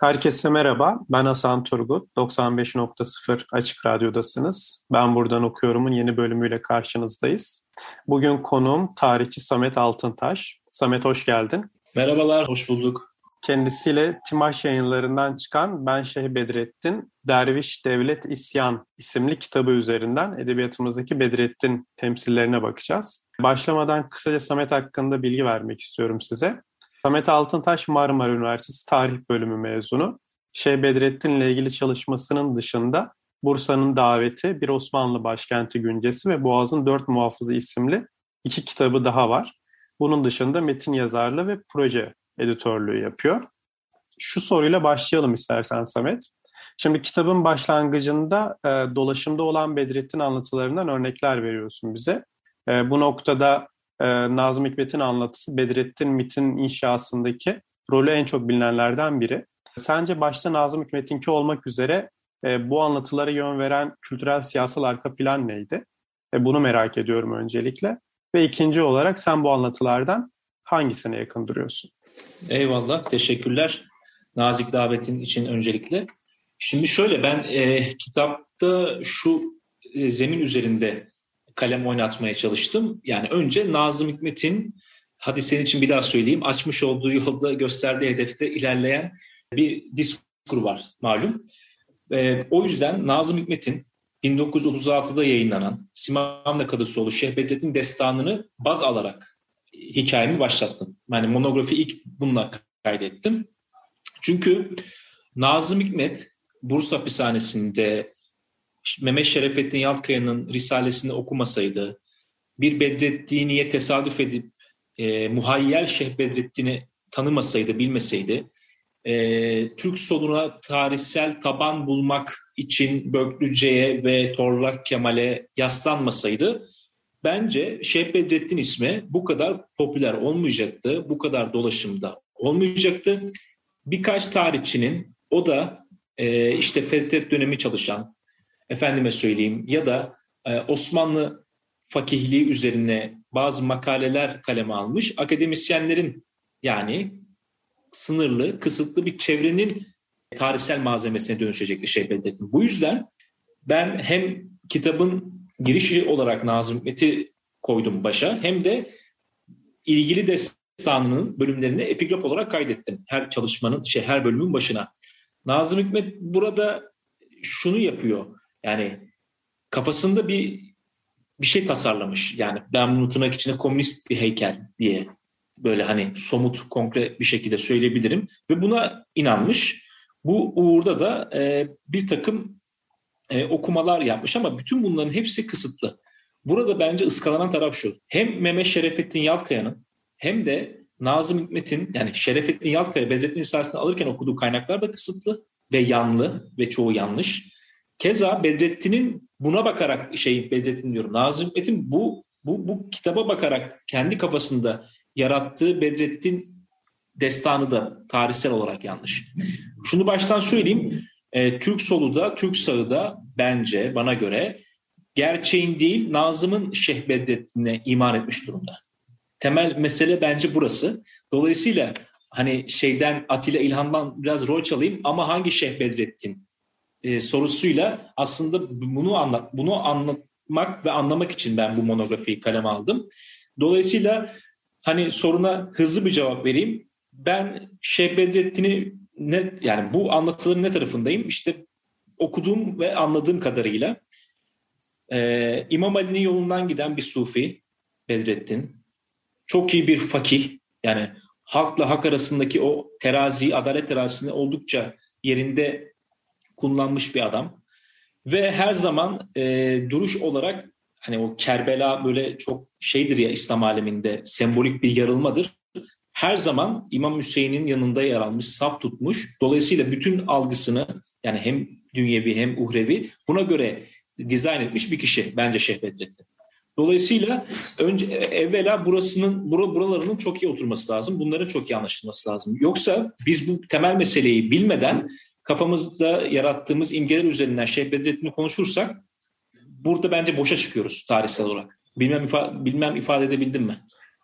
Herkese merhaba, ben Hasan Turgut. 95.0 Açık Radyo'dasınız. Ben Buradan Okuyorum'un yeni bölümüyle karşınızdayız. Bugün konuğum tarihçi Samet Altıntaş. Samet hoş geldin. Merhabalar, hoş bulduk. Kendisiyle Timaş yayınlarından çıkan Ben Şeyh Bedrettin, Derviş Devlet İsyan isimli kitabı üzerinden edebiyatımızdaki Bedrettin temsillerine bakacağız. Başlamadan kısaca Samet hakkında bilgi vermek istiyorum size. Samet Altıntaş Marmara Üniversitesi Tarih Bölümü mezunu. Şeyh Bedrettin ile ilgili çalışmasının dışında Bursa'nın Daveti, Bir Osmanlı Başkenti Güncesi ve Boğaz'ın Dört Muhafızı isimli iki kitabı daha var. Bunun dışında metin yazarlığı ve proje editörlüğü yapıyor. Şu soruyla başlayalım istersen Samet. Şimdi kitabın başlangıcında e, dolaşımda olan Bedrettin anlatılarından örnekler veriyorsun bize. E, bu noktada e, Nazım Hikmet'in anlatısı Bedrettin MIT'in inşasındaki rolü en çok bilinenlerden biri. Sence başta Nazım Hikmet'inki olmak üzere e, bu anlatılara yön veren kültürel siyasal arka plan neydi? E, bunu merak ediyorum öncelikle. Ve ikinci olarak sen bu anlatılardan hangisine yakın duruyorsun? Eyvallah, teşekkürler nazik davetin için öncelikle. Şimdi şöyle ben e, kitapta şu e, zemin üzerinde kalem oynatmaya çalıştım. Yani önce Nazım Hikmet'in, hadi senin için bir daha söyleyeyim, açmış olduğu yolda gösterdiği hedefte ilerleyen bir diskur var malum. E, o yüzden Nazım Hikmet'in 1936'da yayınlanan Simanla Kadısoğlu Şeyh Bedrettin Destanı'nı baz alarak hikayemi başlattım. Yani monografi ilk bununla kaydettim. Çünkü Nazım Hikmet Bursa hapishanesinde Mehmet Şerefettin Yaltkaya'nın Risalesini okumasaydı, bir Bedrettin'iye tesadüf edip e, muhayyel Şeyh Bedrettin'i tanımasaydı, bilmeseydi, e, Türk soluna tarihsel taban bulmak için Böklüce'ye ve Torlak Kemal'e yaslanmasaydı, bence Şeyh Bedrettin ismi bu kadar popüler olmayacaktı, bu kadar dolaşımda olmayacaktı. Birkaç tarihçinin, o da e, işte Fethet dönemi çalışan, efendime söyleyeyim ya da e, Osmanlı fakihliği üzerine bazı makaleler kaleme almış akademisyenlerin yani sınırlı, kısıtlı bir çevrenin tarihsel malzemesine dönüşecekti şey Bedrettin. Bu yüzden ben hem kitabın girişi olarak Nazım Hikmet'i koydum başa hem de ilgili destanının bölümlerini epigraf olarak kaydettim. Her çalışmanın, şey her bölümün başına. Nazım Hikmet burada şunu yapıyor. Yani kafasında bir bir şey tasarlamış. Yani ben bunu tırnak içinde komünist bir heykel diye böyle hani somut, konkret bir şekilde söyleyebilirim. Ve buna inanmış. Bu uğurda da e, bir takım e, okumalar yapmış ama bütün bunların hepsi kısıtlı. Burada bence ıskalanan taraf şu. Hem Mehmet Şerefettin Yalkaya'nın hem de Nazım Hikmet'in yani Şerefettin Yalkaya Bedrettin Risalesi'ni alırken okuduğu kaynaklar da kısıtlı ve yanlı ve çoğu yanlış. Keza Bedrettin'in buna bakarak şey Bedrettin diyorum Nazım Hikmet'in bu bu bu kitaba bakarak kendi kafasında yarattığı Bedrettin destanı da tarihsel olarak yanlış. Şunu baştan söyleyeyim. E, Türk solu da Türk sağı da bence bana göre gerçeğin değil Nazım'ın Şeyh Bedrettin'e iman etmiş durumda. Temel mesele bence burası. Dolayısıyla hani şeyden Atilla İlhan'dan biraz rol çalayım ama hangi Şeyh Bedrettin e, sorusuyla aslında bunu anlat bunu anlatmak ve anlamak için ben bu monografiyi kaleme aldım. Dolayısıyla hani soruna hızlı bir cevap vereyim. Ben Şeyh Bedrettin'i ne yani bu anlatıların ne tarafındayım? İşte okuduğum ve anladığım kadarıyla e, İmam Ali'nin yolundan giden bir sufi Bedrettin. Çok iyi bir fakih. Yani halkla hak arasındaki o terazi, adalet terazisini oldukça yerinde kullanmış bir adam. Ve her zaman e, duruş olarak hani o Kerbela böyle çok şeydir ya İslam aleminde sembolik bir yarılmadır. Her zaman İmam Hüseyin'in yanında yer almış, saf tutmuş. Dolayısıyla bütün algısını yani hem dünyevi hem uhrevi buna göre dizayn etmiş bir kişi bence Şeyh Bedrettin. Dolayısıyla önce evvela burasının bura, buralarının çok iyi oturması lazım. Bunların çok iyi anlaşılması lazım. Yoksa biz bu temel meseleyi bilmeden kafamızda yarattığımız imgeler üzerinden Şeyh Bedrettin'i konuşursak burada bence boşa çıkıyoruz tarihsel olarak. Bilmem, ifa bilmem ifade edebildim mi?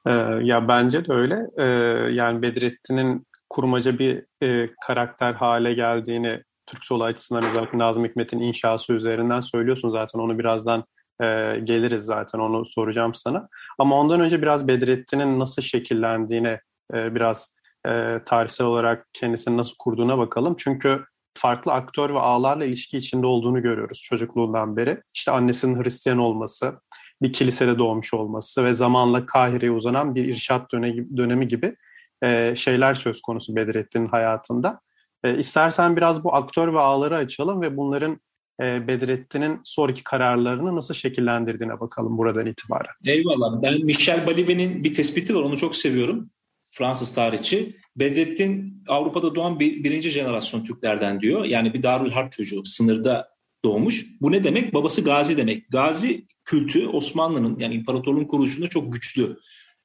Ee, ya bence de öyle. Ee, yani Bedrettin'in kurmaca bir e, karakter hale geldiğini Türk solu açısından özellikle Nazım Hikmet'in inşası üzerinden söylüyorsun zaten. Onu birazdan e, geliriz zaten onu soracağım sana. Ama ondan önce biraz Bedrettin'in nasıl şekillendiğine e, biraz e, tarihsel olarak kendisini nasıl kurduğuna bakalım. Çünkü farklı aktör ve ağlarla ilişki içinde olduğunu görüyoruz çocukluğundan beri. İşte annesinin Hristiyan olması, bir kilisede doğmuş olması ve zamanla Kahire'ye uzanan bir irşat dönemi gibi e, şeyler söz konusu Bedrettin'in hayatında. E, istersen biraz bu aktör ve ağları açalım ve bunların e, Bedrettin'in sonraki kararlarını nasıl şekillendirdiğine bakalım buradan itibaren. Eyvallah. Ben Michel Balive'nin bir tespiti var. Onu çok seviyorum. Fransız tarihçi. Bedrettin Avrupa'da doğan bir, birinci jenerasyon Türklerden diyor. Yani bir Darül Harp çocuğu. Sınırda doğmuş. Bu ne demek? Babası Gazi demek. Gazi kültü Osmanlı'nın yani imparatorluğun kuruluşunda çok güçlü.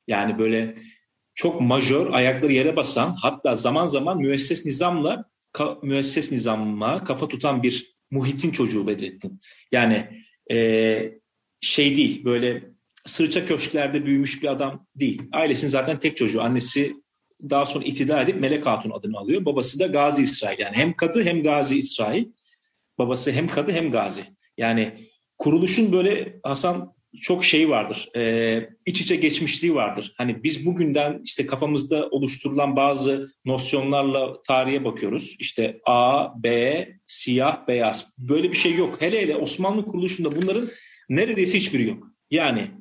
Yani böyle çok majör, ayakları yere basan hatta zaman zaman müesses nizamla ka, müesses nizamma kafa tutan bir muhitin çocuğu Bedrettin. Yani e, şey değil böyle sırça köşklerde büyümüş bir adam değil. Ailesinin zaten tek çocuğu. Annesi daha sonra itida edip Melek Hatun adını alıyor. Babası da Gazi İsrail. Yani hem kadı hem Gazi İsrail. Babası hem kadı hem Gazi. Yani kuruluşun böyle Hasan çok şey vardır. E, iç içe geçmişliği vardır. Hani biz bugünden işte kafamızda oluşturulan bazı nosyonlarla tarihe bakıyoruz. İşte A, B, siyah, beyaz. Böyle bir şey yok. Hele hele Osmanlı kuruluşunda bunların neredeyse hiçbiri yok. Yani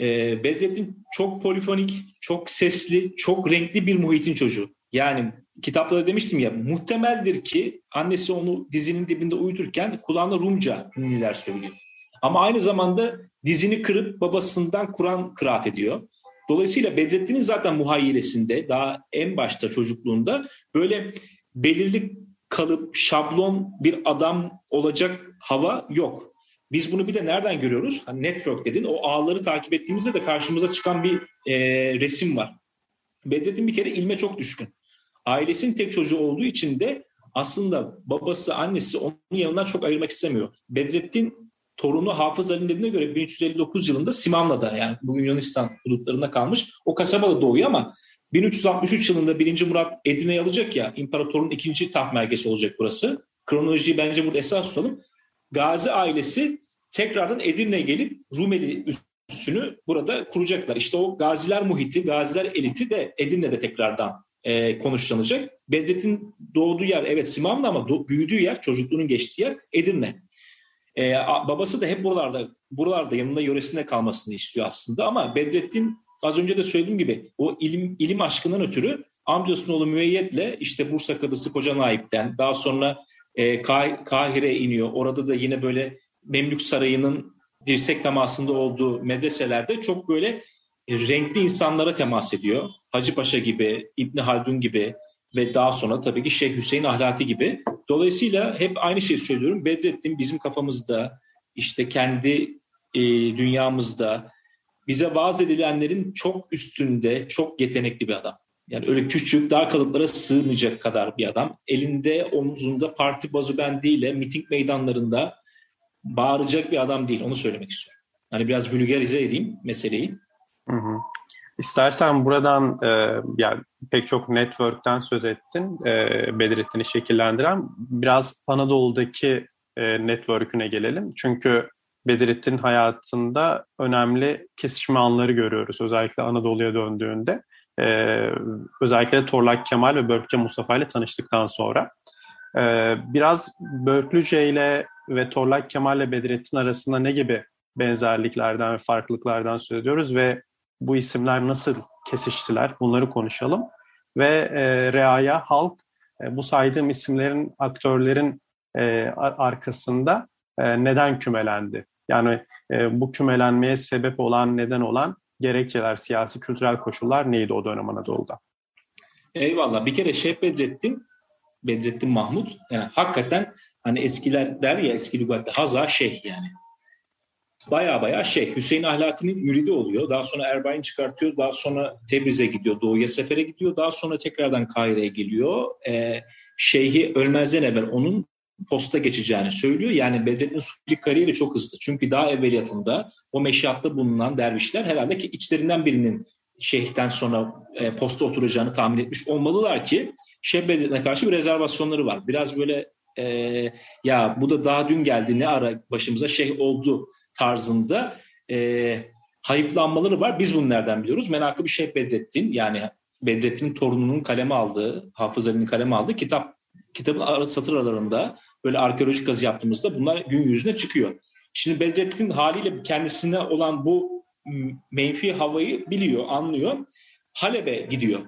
e, Bedrettin çok polifonik, çok sesli, çok renkli bir muhitin çocuğu. Yani kitapta demiştim ya muhtemeldir ki annesi onu dizinin dibinde uyuturken kulağına Rumca ünlüler söylüyor. Ama aynı zamanda dizini kırıp babasından Kur'an kıraat ediyor. Dolayısıyla Bedrettin'in zaten muhayyilesinde daha en başta çocukluğunda böyle belirli kalıp şablon bir adam olacak hava yok. Biz bunu bir de nereden görüyoruz? Hani network dedin. O ağları takip ettiğimizde de karşımıza çıkan bir e, resim var. Bedrettin bir kere ilme çok düşkün. Ailesinin tek çocuğu olduğu için de aslında babası, annesi onun yanından çok ayırmak istemiyor. Bedrettin torunu Hafız Ali'nin dediğine göre 1359 yılında Simanla'da yani bugün Yunanistan hudutlarında kalmış. O kasabada doğuyor ama 1363 yılında 1. Murat Edirne'yi alacak ya imparatorun ikinci taht merkezi olacak burası. Kronolojiyi bence burada esas tutalım. Gazi ailesi tekrardan Edirne'ye gelip Rumeli üssünü burada kuracaklar. İşte o gaziler muhiti, gaziler eliti de Edirne'de tekrardan e, konuşlanacak. Bedrettin doğduğu yer evet Simanlı ama do- büyüdüğü yer, çocukluğunun geçtiği yer Edirne. Ee, babası da hep buralarda buralarda yanında yöresinde kalmasını istiyor aslında ama Bedrettin az önce de söylediğim gibi o ilim ilim aşkından ötürü amcasının oğlu Müeyyet'le işte Bursa Kadısı Koca Naip'ten daha sonra e, Kah iniyor. Orada da yine böyle Memlük Sarayı'nın dirsek temasında olduğu medreselerde çok böyle renkli insanlara temas ediyor. Hacı Paşa gibi, İbni Haldun gibi ve daha sonra tabii ki Şeyh Hüseyin Ahlati gibi. Dolayısıyla hep aynı şeyi söylüyorum. Bedrettin bizim kafamızda, işte kendi e, dünyamızda bize vaaz edilenlerin çok üstünde, çok yetenekli bir adam. Yani öyle küçük, dar kalıplara sığmayacak kadar bir adam. Elinde, omzunda parti bazubendiyle miting meydanlarında bağıracak bir adam değil. Onu söylemek istiyorum. Hani biraz vulgarize edeyim meseleyi. Hı hı. İstersen buradan e, yani pek çok network'ten söz ettin, e, Bedrettin'i şekillendiren. Biraz Anadolu'daki e, network'üne gelelim. Çünkü Bedrettin hayatında önemli kesişme anları görüyoruz. Özellikle Anadolu'ya döndüğünde. E, özellikle Torlak Kemal ve Börkçe Mustafa ile tanıştıktan sonra. E, biraz Börklüce ile ve Torlak Kemal ile Bedrettin arasında ne gibi benzerliklerden ve farklılıklardan söz ediyoruz ve bu isimler nasıl kesiştiler bunları konuşalım. Ve e, Reaya, Halk e, bu saydığım isimlerin, aktörlerin e, arkasında e, neden kümelendi? Yani e, bu kümelenmeye sebep olan, neden olan gerekçeler, siyasi, kültürel koşullar neydi o dönem Anadolu'da? Eyvallah. Bir kere Şeyh Bedrettin, Bedrettin Mahmut yani hakikaten hani eskiler der ya eski lügatte haza şeyh yani. Baya baya şey Hüseyin Ahlati'nin müridi oluyor. Daha sonra Erbain çıkartıyor. Daha sonra Tebriz'e gidiyor. Doğuya sefere gidiyor. Daha sonra tekrardan Kahire'ye geliyor. Ee, şeyhi ölmezden evvel onun posta geçeceğini söylüyor. Yani Bedrettin Sufi'lik kariyeri çok hızlı. Çünkü daha evveliyatında o meşiatta bulunan dervişler herhalde ki içlerinden birinin şeyhten sonra e, posta oturacağını tahmin etmiş olmalılar ki Şeyh Bedrettin'e karşı bir rezervasyonları var. Biraz böyle e, ya bu da daha dün geldi ne ara başımıza şeyh oldu tarzında e, hayıflanmaları var. Biz bunu nereden biliyoruz? Menakıb-ı Şeyh Bedrettin yani Bedrettin'in torununun kaleme aldığı, Hafız Ali'nin kaleme aldığı kitap kitabın ara, satır aralarında böyle arkeolojik kazı yaptığımızda bunlar gün yüzüne çıkıyor. Şimdi Bedrettin haliyle kendisine olan bu menfi havayı biliyor, anlıyor. Halep'e gidiyor.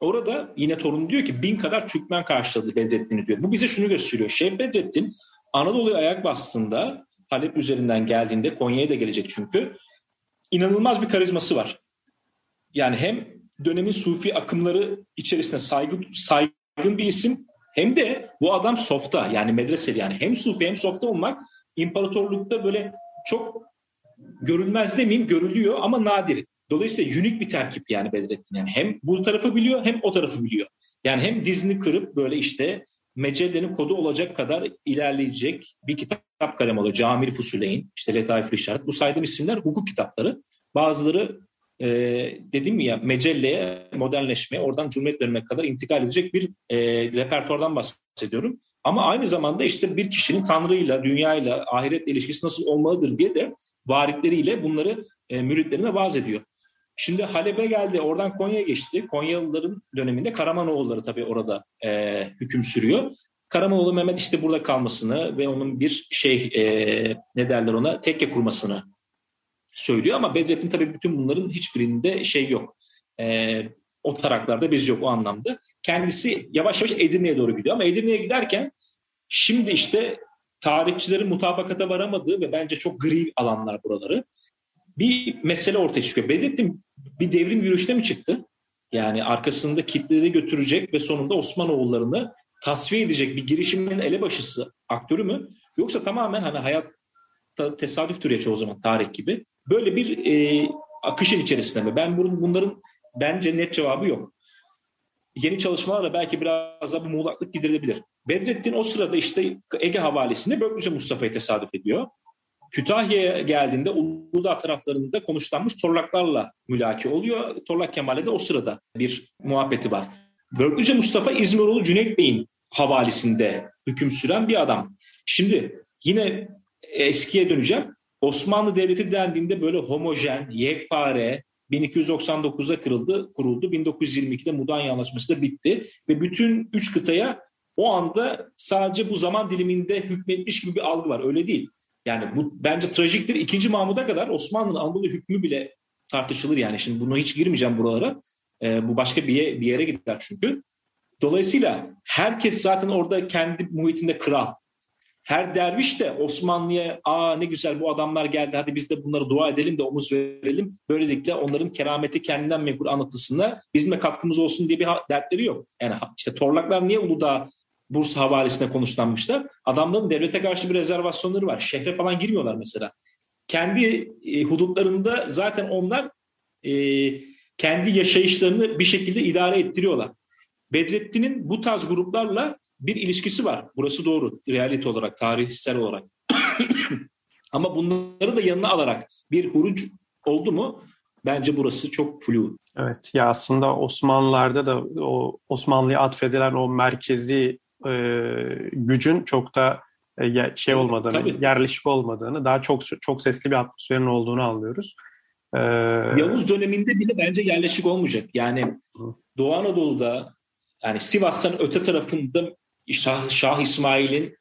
Orada yine torun diyor ki bin kadar Türkmen karşıladı Bedrettin'i diyor. Bu bize şunu gösteriyor. Şeyh Bedrettin Anadolu'ya ayak bastığında Halep üzerinden geldiğinde Konya'ya da gelecek çünkü inanılmaz bir karizması var. Yani hem dönemin sufi akımları içerisinde saygı, saygın bir isim hem de bu adam softa yani medreseli yani hem sufi hem softa olmak imparatorlukta böyle çok görülmez demeyeyim görülüyor ama nadir. Dolayısıyla unik bir terkip yani Bedrettin. Yani hem bu tarafı biliyor hem o tarafı biliyor. Yani hem dizini kırıp böyle işte Mecelle'nin kodu olacak kadar ilerleyecek bir kitap kalem alıyor. Camir Fusuleyn, işte Letaif Rişaret. Bu saydığım isimler hukuk kitapları. Bazıları e, dedim ya Mecelle'ye, modernleşmeye, oradan Cumhuriyet dönmek kadar intikal edecek bir e, repertuardan bahsediyorum. Ama aynı zamanda işte bir kişinin Tanrı'yla, dünyayla, ahiretle ilişkisi nasıl olmalıdır diye de varitleriyle bunları e, müritlerine vaaz ediyor. Şimdi Halep'e geldi, oradan Konya'ya geçti. Konyalıların döneminde Karamanoğulları tabii orada e, hüküm sürüyor. Karamanoğlu Mehmet işte burada kalmasını ve onun bir şey e, ne derler ona tekke kurmasını söylüyor. Ama Bedrettin tabii bütün bunların hiçbirinde şey yok. E, o taraklarda biz yok o anlamda. Kendisi yavaş yavaş Edirne'ye doğru gidiyor ama Edirne'ye giderken şimdi işte tarihçilerin mutabakata varamadığı ve bence çok gri alanlar buraları bir mesele ortaya çıkıyor. Bedrettin bir devrim yürüyüşüne mi çıktı? Yani arkasında kitleleri götürecek ve sonunda Osmanoğullarını tasfiye edecek bir girişimin elebaşısı, aktörü mü? Yoksa tamamen hani hayatta tesadüf türeçi o zaman tarih gibi. Böyle bir e, akışın içerisinde mi? Ben bunun, bunların bence net cevabı yok. Yeni çalışmalarla belki biraz daha bu muğlaklık giderilebilir. Bedrettin o sırada işte Ege Havalisi'nde Börklüce Mustafa'ya tesadüf ediyor. Kütahya'ya geldiğinde Uludağ taraflarında konuşlanmış torlaklarla mülaki oluyor. Torlak Kemal'e de o sırada bir muhabbeti var. Börklüce Mustafa İzmiroğlu Cüneyt Bey'in havalisinde hüküm süren bir adam. Şimdi yine eskiye döneceğim. Osmanlı Devleti dendiğinde böyle homojen, yekpare, 1299'da kırıldı, kuruldu. 1922'de Mudanya Anlaşması da bitti. Ve bütün üç kıtaya o anda sadece bu zaman diliminde hükmetmiş gibi bir algı var. Öyle değil. Yani bu bence trajiktir. İkinci Mahmud'a kadar Osmanlı'nın Anadolu hükmü bile tartışılır yani. Şimdi buna hiç girmeyeceğim buralara. E, bu başka bir, bir yere gider çünkü. Dolayısıyla herkes zaten orada kendi muhitinde kral. Her derviş de Osmanlı'ya aa ne güzel bu adamlar geldi hadi biz de bunları dua edelim de omuz verelim. Böylelikle onların kerameti kendinden menkul anlatısına bizim de katkımız olsun diye bir dertleri yok. Yani işte Torlaklar niye Uludağ Bursa havalisine konuşlanmışlar. Adamların devlete karşı bir rezervasyonları var. Şehre falan girmiyorlar mesela. Kendi e, hudutlarında zaten onlar e, kendi yaşayışlarını bir şekilde idare ettiriyorlar. Bedrettin'in bu tarz gruplarla bir ilişkisi var. Burası doğru. Realite olarak, tarihsel olarak. Ama bunları da yanına alarak bir huruc oldu mu bence burası çok flu. Evet ya aslında Osmanlılarda da o Osmanlı'ya atfedilen o merkezi e, gücün çok da e, şey olmadığını, Tabii. yerleşik olmadığını, daha çok çok sesli bir atmosferin olduğunu anlıyoruz. Ee, Yavuz döneminde bile bence yerleşik olmayacak. Yani Doğu Anadolu'da yani Sivas'tan öte tarafında Şah, Şah İsmail'in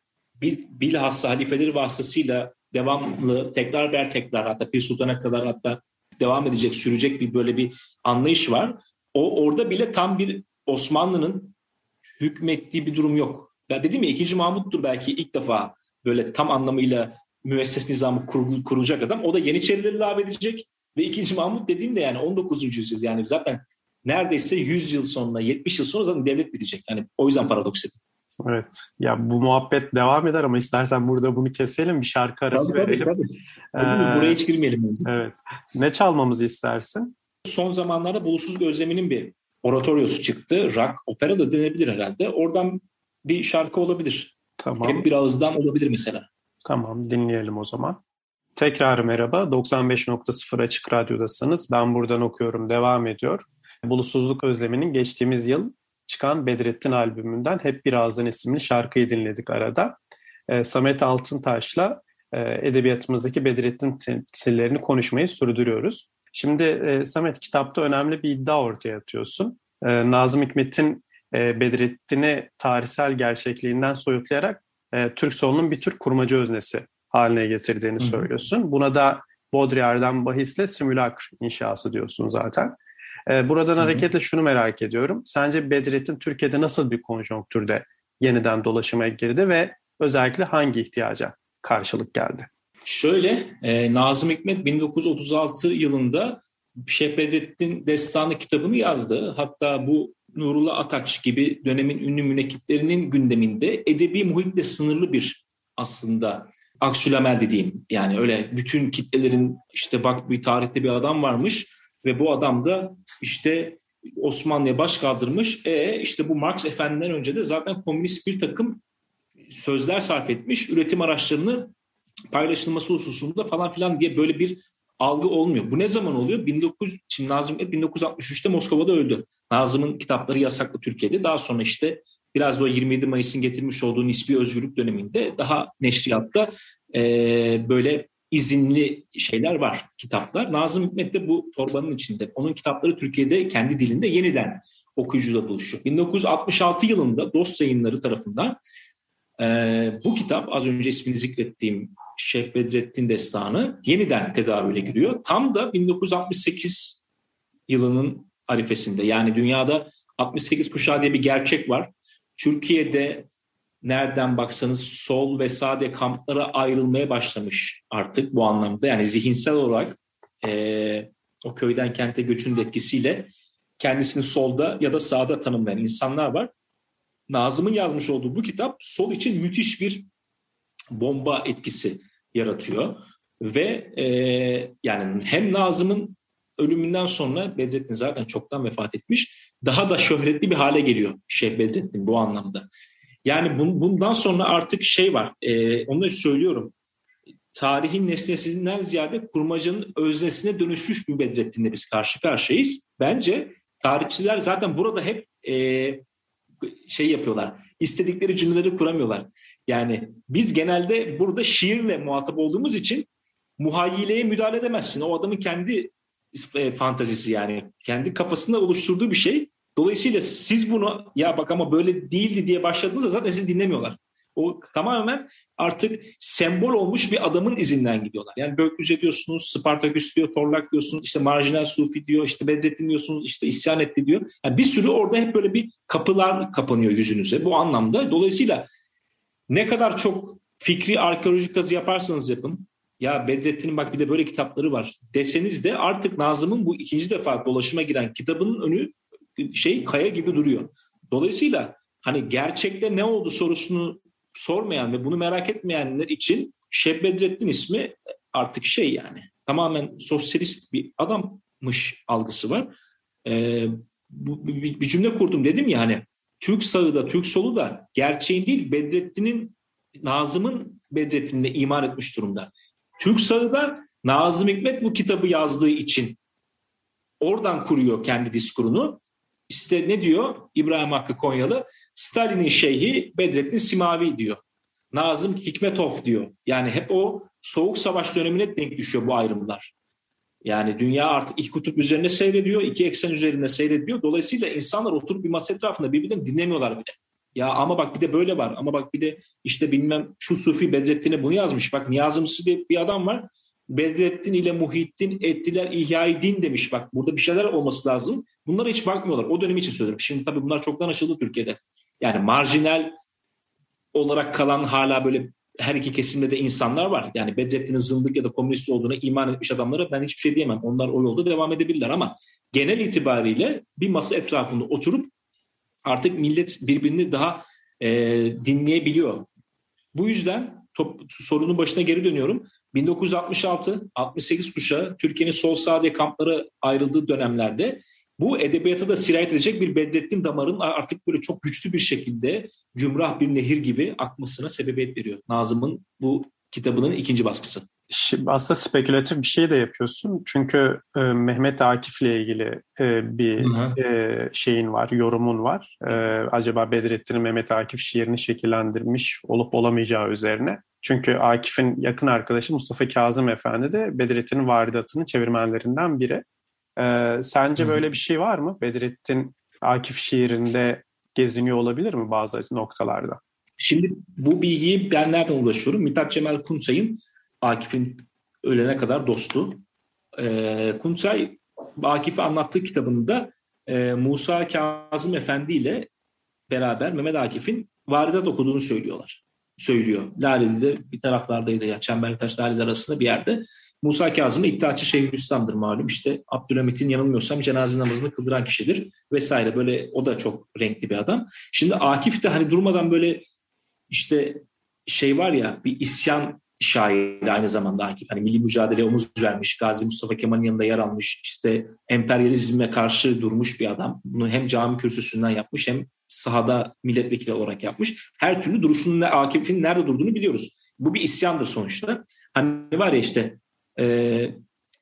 bilhassa halifeleri vasıtasıyla devamlı tekrar ber tekrar hatta Pir Sultan'a kadar hatta devam edecek, sürecek bir böyle bir anlayış var. O orada bile tam bir Osmanlı'nın hükmettiği bir durum yok. Ben dedim ya ikinci Mahmut'tur belki ilk defa böyle tam anlamıyla müesses nizamı kur, kurulacak adam. O da Yeniçerileri lağv edecek. Ve ikinci Mahmut dediğim de yani 19. yüzyıl yani zaten neredeyse 100 yıl sonra 70 yıl sonra zaten devlet bitecek. Yani o yüzden paradoks dedim. Evet. Ya bu muhabbet devam eder ama istersen burada bunu keselim. Bir şarkı arası tabii, verelim. Tabii, tabii. Ee, buraya hiç girmeyelim. Önce. Evet. Ne çalmamızı istersin? Son zamanlarda Bulusuz Gözlemi'nin bir oratoryosu çıktı. Rock, opera da denebilir herhalde. Oradan bir şarkı olabilir. Tamam. Hep bir ağızdan olabilir mesela. Tamam dinleyelim o zaman. Tekrar merhaba. 95.0 Açık Radyo'dasınız. Ben buradan okuyorum. Devam ediyor. Bulutsuzluk Özlemi'nin geçtiğimiz yıl çıkan Bedrettin albümünden Hep Bir Ağızdan isimli şarkıyı dinledik arada. E, Samet Altıntaş'la e, edebiyatımızdaki Bedrettin temsillerini konuşmayı sürdürüyoruz. Şimdi e, Samet kitapta önemli bir iddia ortaya atıyorsun. E, Nazım Hikmet'in e, Bedrettin'i tarihsel gerçekliğinden soyutlayarak e, Türk solunun bir tür kurmacı öznesi haline getirdiğini Hı. söylüyorsun. Buna da Baudrillard'dan bahisle simülakr inşası diyorsun zaten. E, buradan Hı. hareketle şunu merak ediyorum. Sence Bedrettin Türkiye'de nasıl bir konjonktürde yeniden dolaşıma girdi ve özellikle hangi ihtiyaca karşılık geldi? Şöyle, e, Nazım Hikmet 1936 yılında Şeyh Bedrettin Destanı kitabını yazdı. Hatta bu Nurullah Ataç gibi dönemin ünlü münekitlerinin gündeminde edebi muhitle sınırlı bir aslında aksülamel dediğim yani öyle bütün kitlelerin işte bak bir tarihte bir adam varmış ve bu adam da işte Osmanlı'ya baş kaldırmış. E işte bu Marx efendiden önce de zaten komünist bir takım sözler sarf etmiş. Üretim araçlarını paylaşılması hususunda falan filan diye böyle bir algı olmuyor. Bu ne zaman oluyor? 19 şimdi Nazım Hikmet 1963'te Moskova'da öldü. Nazım'ın kitapları yasaklı Türkiye'de. Daha sonra işte biraz da o 27 Mayıs'ın getirmiş olduğu nispi özgürlük döneminde daha neşriyatta e, böyle izinli şeyler var, kitaplar. Nazım Hikmet de bu torbanın içinde. Onun kitapları Türkiye'de kendi dilinde yeniden okuyucuyla buluşuyor. 1966 yılında Dost Yayınları tarafından e, bu kitap az önce ismini zikrettiğim Şeyh Bedrettin Destanı yeniden tedavüle giriyor. Tam da 1968 yılının arifesinde yani dünyada 68 kuşağı diye bir gerçek var. Türkiye'de nereden baksanız sol ve sade kamplara ayrılmaya başlamış artık bu anlamda. Yani zihinsel olarak e, o köyden kente göçün etkisiyle kendisini solda ya da sağda tanımlayan insanlar var. Nazım'ın yazmış olduğu bu kitap sol için müthiş bir bomba etkisi yaratıyor. Ve e, yani hem Nazım'ın ölümünden sonra Bedrettin zaten çoktan vefat etmiş. Daha da şöhretli bir hale geliyor Şeyh Bedrettin bu anlamda. Yani bundan sonra artık şey var, e, onu söylüyorum. Tarihin nesnesinden ziyade kurmacanın öznesine dönüşmüş bir Bedrettin'le biz karşı karşıyayız. Bence tarihçiler zaten burada hep e, şey yapıyorlar. İstedikleri cümleleri kuramıyorlar. Yani biz genelde burada şiirle muhatap olduğumuz için muhayyileye müdahale edemezsin. O adamın kendi e, fantazisi yani. Kendi kafasında oluşturduğu bir şey. Dolayısıyla siz bunu ya bak ama böyle değildi diye başladığınızda zaten sizi dinlemiyorlar. O tamamen artık sembol olmuş bir adamın izinden gidiyorlar. Yani Böklüce diyorsunuz, Spartaküs diyor, Torlak diyorsunuz, işte marjinal Sufi diyor, işte Bedrettin diyorsunuz, işte isyan etti diyor. Yani bir sürü orada hep böyle bir kapılar kapanıyor yüzünüze bu anlamda. Dolayısıyla ne kadar çok fikri arkeolojik kazı yaparsanız yapın, ya Bedrettin'in bak bir de böyle kitapları var deseniz de artık Nazım'ın bu ikinci defa dolaşıma giren kitabının önü şey kaya gibi duruyor. Dolayısıyla hani gerçekte ne oldu sorusunu sormayan ve bunu merak etmeyenler için Şeb ismi artık şey yani tamamen sosyalist bir adammış algısı var. Ee, bu, bir, bir cümle kurdum dedim ya hani Türk sağı da Türk solu da gerçeğin değil Bedrettin'in Nazım'ın Bedrettin'le iman etmiş durumda. Türk sağı da Nazım Hikmet bu kitabı yazdığı için oradan kuruyor kendi diskurunu. İşte ne diyor İbrahim Hakkı Konyalı? Stalin'in şeyhi Bedrettin Simavi diyor. Nazım Hikmetov diyor. Yani hep o soğuk savaş dönemine denk düşüyor bu ayrımlar. Yani dünya artık iki kutup üzerine seyrediyor, iki eksen üzerinde seyrediyor. Dolayısıyla insanlar oturup bir masa etrafında birbirlerini dinlemiyorlar bile. Ya ama bak bir de böyle var. Ama bak bir de işte bilmem şu Sufi Bedrettin'e bunu yazmış. Bak Niyazi Mısır diye bir adam var. Bedrettin ile Muhittin ettiler ihyai din demiş. Bak burada bir şeyler olması lazım. Bunlara hiç bakmıyorlar. O dönem için söylüyorum. Şimdi tabii bunlar çoktan aşıldı Türkiye'de. Yani marjinal olarak kalan hala böyle her iki kesimde de insanlar var. Yani Bedrettin'in zındık ya da komünist olduğuna iman etmiş adamlara ben hiçbir şey diyemem. Onlar o yolda devam edebilirler ama genel itibariyle bir masa etrafında oturup artık millet birbirini daha e, dinleyebiliyor. Bu yüzden top, sorunun başına geri dönüyorum. 1966-68 kuşağı Türkiye'nin sol sağ diye kamplara ayrıldığı dönemlerde bu edebiyata da sirayet edecek bir Bedrettin damarın artık böyle çok güçlü bir şekilde gümrah bir nehir gibi akmasına sebebiyet veriyor. Nazım'ın bu kitabının ikinci baskısı. Şimdi aslında spekülatif bir şey de yapıyorsun. Çünkü e, Mehmet Akif'le ilgili e, bir e, şeyin var, yorumun var. E, acaba Bedrettin'in Mehmet Akif şiirini şekillendirmiş olup olamayacağı üzerine. Çünkü Akif'in yakın arkadaşı Mustafa Kazım Efendi de Bedrettin'in varidatının çevirmenlerinden biri. Ee, sence Hı. böyle bir şey var mı? Bedrettin Akif şiirinde geziniyor olabilir mi bazı noktalarda? Şimdi bu bilgiyi ben nereden ulaşıyorum? Mithat Cemal Kunsay'ın Akif'in ölene kadar dostu. Ee, Kunsay Akif'i anlattığı kitabında e, Musa Kazım Efendi ile beraber Mehmet Akif'in varidat okuduğunu söylüyorlar. Söylüyor. Laleli'de bir taraflardaydı ya Çembertaş Laleli arasında bir yerde. Musa Kazım İttihatçı Şeyhülislam'dır malum. İşte Abdülhamit'in yanılmıyorsam cenaze namazını kıldıran kişidir vesaire. Böyle o da çok renkli bir adam. Şimdi Akif de hani durmadan böyle işte şey var ya bir isyan şairi aynı zamanda Akif. Hani milli mücadeleye omuz vermiş, Gazi Mustafa Kemal'in yanında yer almış, işte emperyalizme karşı durmuş bir adam. Bunu hem cami kürsüsünden yapmış hem sahada milletvekili olarak yapmış. Her türlü duruşunun Akif'in nerede durduğunu biliyoruz. Bu bir isyandır sonuçta. Hani var ya işte e,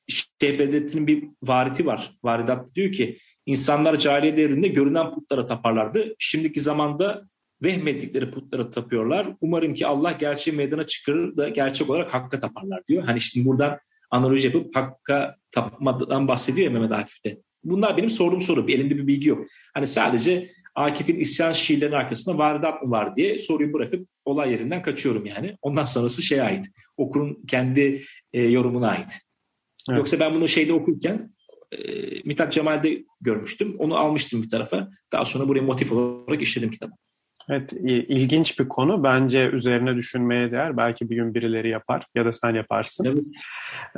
Şeyh Bedrettin'in bir variti var. Varidat diyor ki insanlar cahiliye devrinde görünen putlara taparlardı. Şimdiki zamanda vehmettikleri putlara tapıyorlar. Umarım ki Allah gerçeği meydana çıkarır da gerçek olarak hakka taparlar diyor. Hani şimdi buradan analoji yapıp hakka tapmadan bahsediyor ya Mehmet Akif'te. Bunlar benim sorduğum soru. Elimde bir bilgi yok. Hani sadece Akif'in isyan şiirlerinin arkasında varidat mı var diye soruyu bırakıp olay yerinden kaçıyorum yani. Ondan sonrası şeye ait. Okurun kendi e, yorumuna ait. Evet. Yoksa ben bunu şeyde okurken e, Mithat Cemal'de görmüştüm. Onu almıştım bir tarafa. Daha sonra buraya motif olarak işledim kitabı. Evet, ilginç bir konu. Bence üzerine düşünmeye değer. Belki bir gün birileri yapar ya da sen yaparsın. Evet.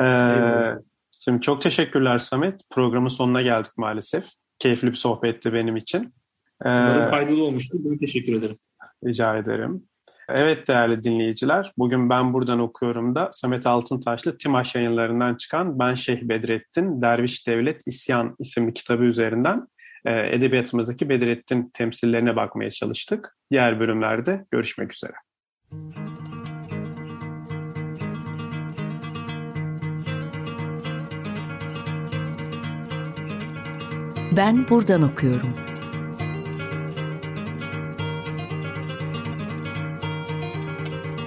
Ee, şimdi çok teşekkürler Samet. Programın sonuna geldik maalesef. Keyifli bir sohbetti benim için. Umarım faydalı olmuştur. Ben teşekkür ederim. Rica ederim. Evet değerli dinleyiciler, bugün ben buradan okuyorum da Samet Altıntaşlı Timaş yayınlarından çıkan Ben Şeyh Bedrettin, Derviş Devlet İsyan isimli kitabı üzerinden e, edebiyatımızdaki Bedrettin temsillerine bakmaya çalıştık. Diğer bölümlerde görüşmek üzere. Ben buradan okuyorum.